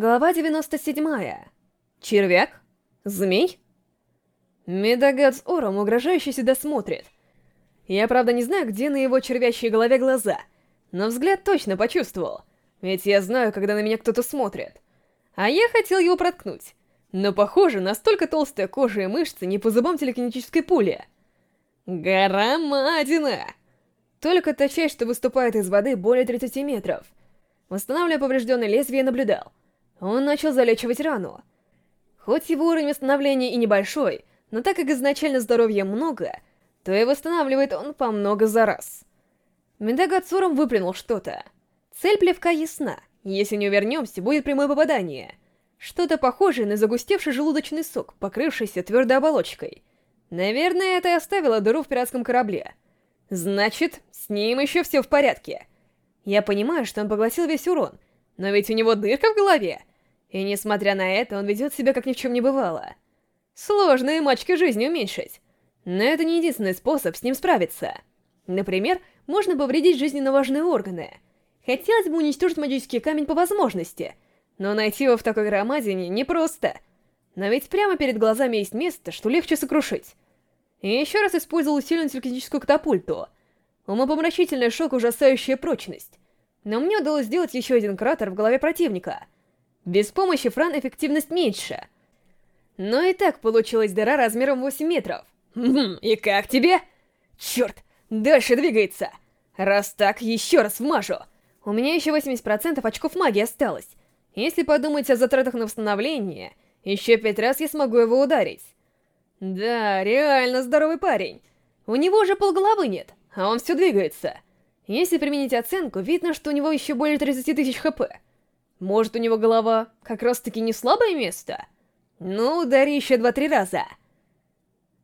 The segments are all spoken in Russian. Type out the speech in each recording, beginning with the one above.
Глава 97. Червяк? Змей? Медагад с Ором угрожающе сюда смотрит. Я, правда, не знаю, где на его червящей голове глаза, но взгляд точно почувствовал, ведь я знаю, когда на меня кто-то смотрит. А я хотел его проткнуть, но, похоже, настолько толстая кожа и мышцы не по зубам телекинетической пули. Громадина! Только та часть, что выступает из воды более 30 метров. Восстанавливая поврежденное лезвие, наблюдал. Он начал залечивать рану. Хоть его уровень восстановления и небольшой, но так как изначально здоровья много, то и восстанавливает он по много за раз. Медага Цуром выплюнул что-то. Цель плевка ясна. Если не увернемся, будет прямое попадание. Что-то похожее на загустевший желудочный сок, покрывшийся твердой оболочкой. Наверное, это и оставило дыру в пиратском корабле. Значит, с ним еще все в порядке. Я понимаю, что он поглотил весь урон, но ведь у него дырка в голове. И несмотря на это, он ведет себя как ни в чем не бывало. Сложно и мачки жизни уменьшить. Но это не единственный способ с ним справиться. Например, можно повредить жизненно важные органы. Хотелось бы уничтожить магический камень по возможности, но найти его в такой громадине непросто. Но ведь прямо перед глазами есть место, что легче сокрушить. И еще раз использовал усиленную телекинетическую катапульту. Умопомрачительный шок, ужасающая прочность. Но мне удалось сделать еще один кратер в голове противника. Без помощи Фран эффективность меньше. Но и так получилась дыра размером 8 метров. Хм, и как тебе? Черт, дальше двигается. Раз так, еще раз вмажу. У меня еще 80% очков магии осталось. Если подумать о затратах на восстановление, еще пять раз я смогу его ударить. Да, реально здоровый парень. У него уже полголовы нет, а он все двигается. Если применить оценку, видно, что у него еще более 30 тысяч хп. Может, у него голова как раз-таки не слабое место? Ну, удари еще два-три раза.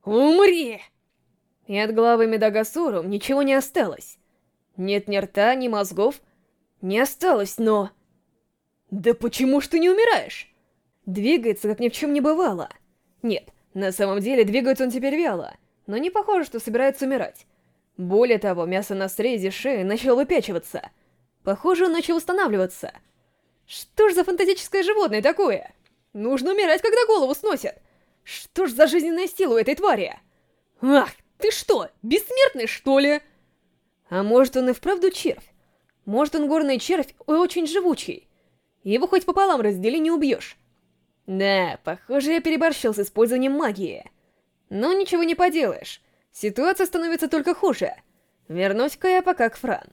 Умри! И от головы Медагасуру ничего не осталось. Нет ни рта, ни мозгов. Не осталось, но... Да почему ж ты не умираешь? Двигается, как ни в чем не бывало. Нет, на самом деле двигается он теперь вяло, но не похоже, что собирается умирать. Более того, мясо на срезе шеи начало выпячиваться. Похоже, он начал восстанавливаться. Что ж за фантастическое животное такое? Нужно умирать, когда голову сносят. Что ж за жизненная сила у этой твари? Ах, ты что, бессмертный, что ли? А может, он и вправду червь? Может, он горный червь и очень живучий? Его хоть пополам раздели, не убьешь. Да, похоже, я переборщил с использованием магии. Но ничего не поделаешь. Ситуация становится только хуже. Вернусь-ка я пока к Фран.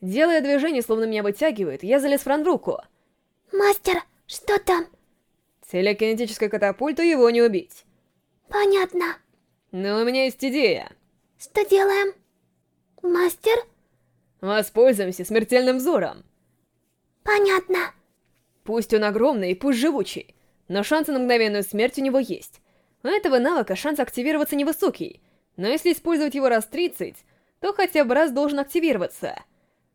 Делая движение, словно меня вытягивает, я залез Фран в руку. «Мастер, что там?» Телекинетической катапульту его не убить. «Понятно». Но у меня есть идея. «Что делаем?» «Мастер?» Воспользуемся смертельным взором. «Понятно». Пусть он огромный и пусть живучий, но шансы на мгновенную смерть у него есть. У этого навыка шанс активироваться невысокий — но если использовать его раз 30, то хотя бы раз должен активироваться.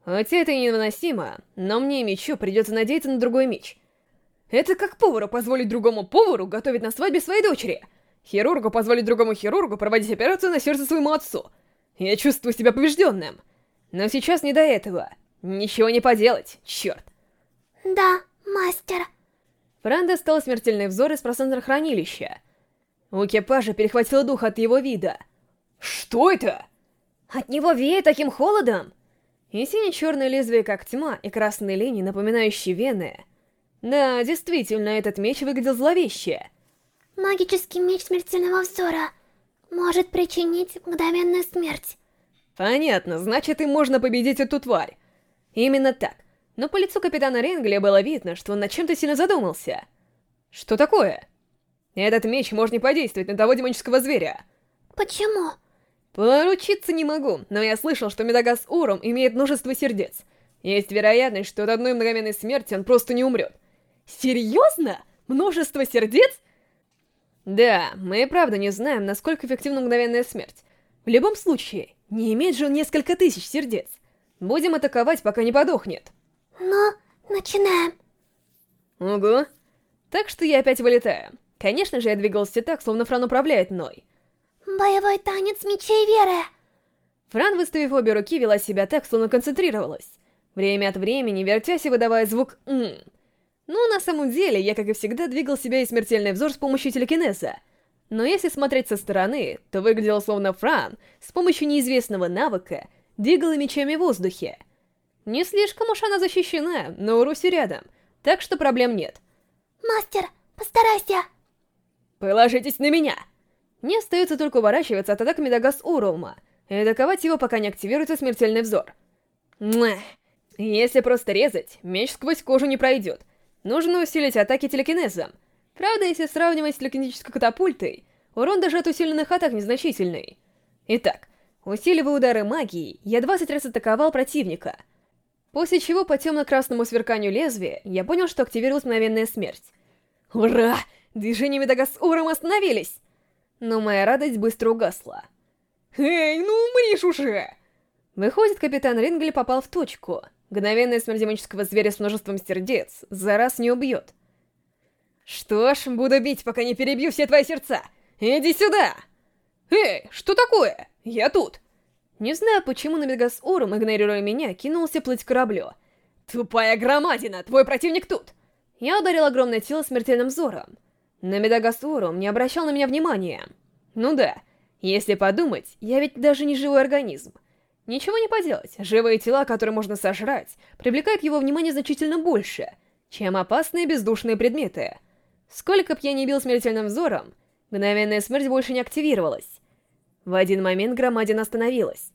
Хотя это невыносимо, но мне и мечу придется надеяться на другой меч. Это как повару позволить другому повару готовить на свадьбе своей дочери. Хирургу позволить другому хирургу проводить операцию на сердце своему отцу. Я чувствую себя побежденным. Но сейчас не до этого. Ничего не поделать, черт. Да, мастер. Фран достал смертельный взор из пространства хранилища. У экипажа перехватил дух от его вида — что это? От него веет таким холодом. И сине-черное лезвие как тьма, и красные линии, напоминающие вены. Да, действительно, этот меч выглядел зловеще. Магический меч смертельного взора может причинить мгновенную смерть. Понятно, значит, и можно победить эту тварь. Именно так. Но по лицу капитана Ренгля было видно, что он над чем-то сильно задумался. Что такое? Этот меч может не подействовать на того демонического зверя. Почему? Поручиться не могу, но я слышал, что Медагас Урум имеет множество сердец. Есть вероятность, что от одной мгновенной смерти он просто не умрет. Серьезно? Множество сердец? Да, мы правда не знаем, насколько эффективна мгновенная смерть. В любом случае, не имеет же он несколько тысяч сердец. Будем атаковать, пока не подохнет. Ну, начинаем. Ого. Так что я опять вылетаю. Конечно же, я двигался так, словно Фран управляет мной. Боевой танец мечей веры. Фран, выставив обе руки, вела себя так, словно концентрировалась. Время от времени, вертясь и выдавая звук «м». Ну, на самом деле, я, как и всегда, двигал себя и смертельный взор с помощью телекинеза. Но если смотреть со стороны, то выглядел словно Фран с помощью неизвестного навыка двигала мечами в воздухе. Не слишком уж она защищена, но Уруси рядом, так что проблем нет. Мастер, постарайся. Положитесь на меня! Мне остается только уворачиваться от атак Медагас Урума и атаковать его, пока не активируется смертельный взор. Муah. Если просто резать, меч сквозь кожу не пройдет. Нужно усилить атаки телекинезом. Правда, если сравнивать с телекинетической катапультой, урон даже от усиленных атак незначительный. Итак, усиливая удары магии, я 20 раз атаковал противника. После чего по темно-красному сверканию лезвия я понял, что активировалась мгновенная смерть. Ура! Движения Медагас Уром остановились! Но моя радость быстро угасла. «Эй, ну умришь уже!» Выходит, капитан Рингель попал в точку. Мгновенная смерть демонического зверя с множеством сердец за раз не убьет. Что ж, буду бить, пока не перебью все твои сердца. Иди сюда! Эй, что такое? Я тут. Не знаю, почему на Мегас Урум, игнорируя меня, кинулся плыть к кораблю. Тупая громадина, твой противник тут! Я ударил огромное тело смертельным взором. Но Медагасурум не обращал на меня внимания. Ну да, если подумать, я ведь даже не живой организм. Ничего не поделать, живые тела, которые можно сожрать, привлекают его внимание значительно больше, чем опасные бездушные предметы. Сколько б я не бил смертельным взором, мгновенная смерть больше не активировалась. В один момент громадина остановилась,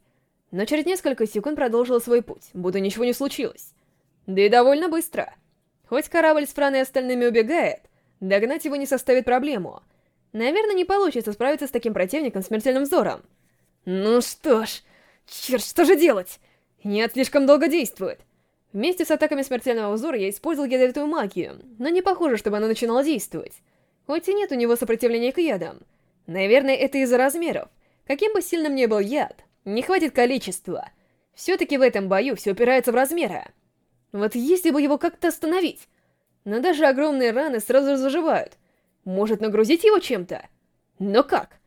но через несколько секунд продолжила свой путь, будто ничего не случилось. Да и довольно быстро. Хоть корабль с Франой и остальными убегает, догнать его не составит проблему. Наверное, не получится справиться с таким противником смертельным взором. Ну что ж... Черт, что же делать? Нет, слишком долго действует. Вместе с атаками смертельного узора я использовал ядовитую магию, но не похоже, чтобы она начинала действовать. Хоть и нет у него сопротивления к ядам. Наверное, это из-за размеров. Каким бы сильным ни был яд, не хватит количества. Все-таки в этом бою все упирается в размеры. Вот если бы его как-то остановить. Но даже огромные раны сразу заживают. Может нагрузить его чем-то? Но как?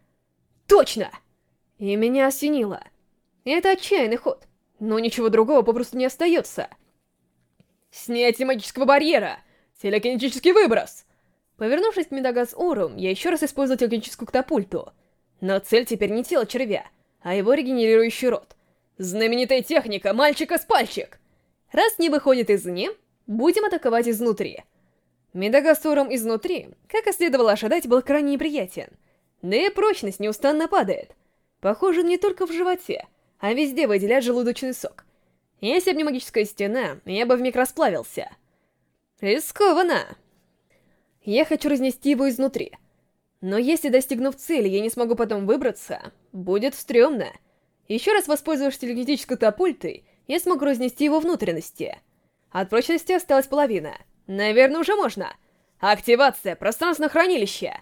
Точно! И меня осенило. Это отчаянный ход, но ничего другого попросту не остается. Снятие магического барьера! Телекинетический выброс! Повернувшись к Медагаз Орум, я еще раз использовал телекинетическую катапульту. Но цель теперь не тело червя, а его регенерирующий рот. Знаменитая техника «Мальчика с пальчик!» Раз не выходит извне, будем атаковать изнутри. Медагасуром изнутри, как и следовало ожидать, был крайне неприятен. Да и прочность неустанно падает. Похоже, не только в животе, а везде выделять желудочный сок. Если бы не магическая стена, я бы вмиг расплавился. Рискованно. Я хочу разнести его изнутри. Но если, достигнув цели, я не смогу потом выбраться, будет стрёмно. Еще раз воспользовавшись телегнетической катапультой, я смогу разнести его внутренности. От прочности осталась половина. Наверное, уже можно. Активация пространственного хранилища.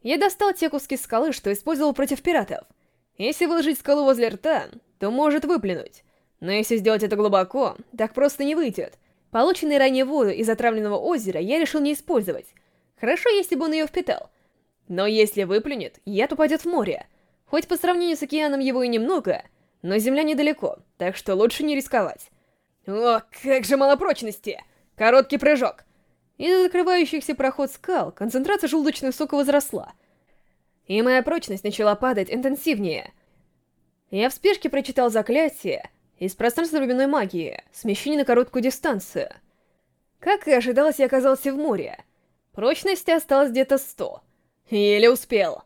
Я достал те куски скалы, что использовал против пиратов. Если выложить скалу возле рта, то может выплюнуть. Но если сделать это глубоко, так просто не выйдет. Полученные ранее воду из отравленного озера я решил не использовать. Хорошо, если бы он ее впитал. Но если выплюнет, яд упадет в море. Хоть по сравнению с океаном его и немного, но земля недалеко, так что лучше не рисковать. О, как же мало прочности! Короткий прыжок. Из-за закрывающихся проход скал концентрация желудочного сока возросла. И моя прочность начала падать интенсивнее — я в спешке прочитал заклятие из пространства временной магии, смещение на короткую дистанцию. Как и ожидалось, я оказался в море. Прочности осталось где-то сто. Еле успел.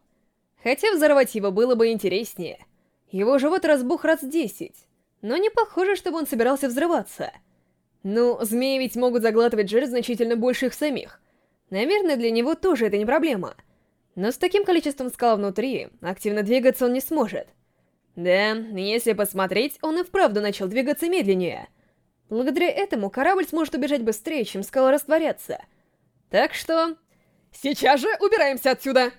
Хотя взорвать его было бы интереснее. Его живот разбух раз десять, но не похоже, чтобы он собирался взрываться. Ну, змеи ведь могут заглатывать жир значительно больше их самих. Наверное, для него тоже это не проблема. Но с таким количеством скал внутри, активно двигаться он не сможет. Да, если посмотреть, он и вправду начал двигаться медленнее. Благодаря этому корабль сможет убежать быстрее, чем скала растворяться. Так что... Сейчас же убираемся отсюда!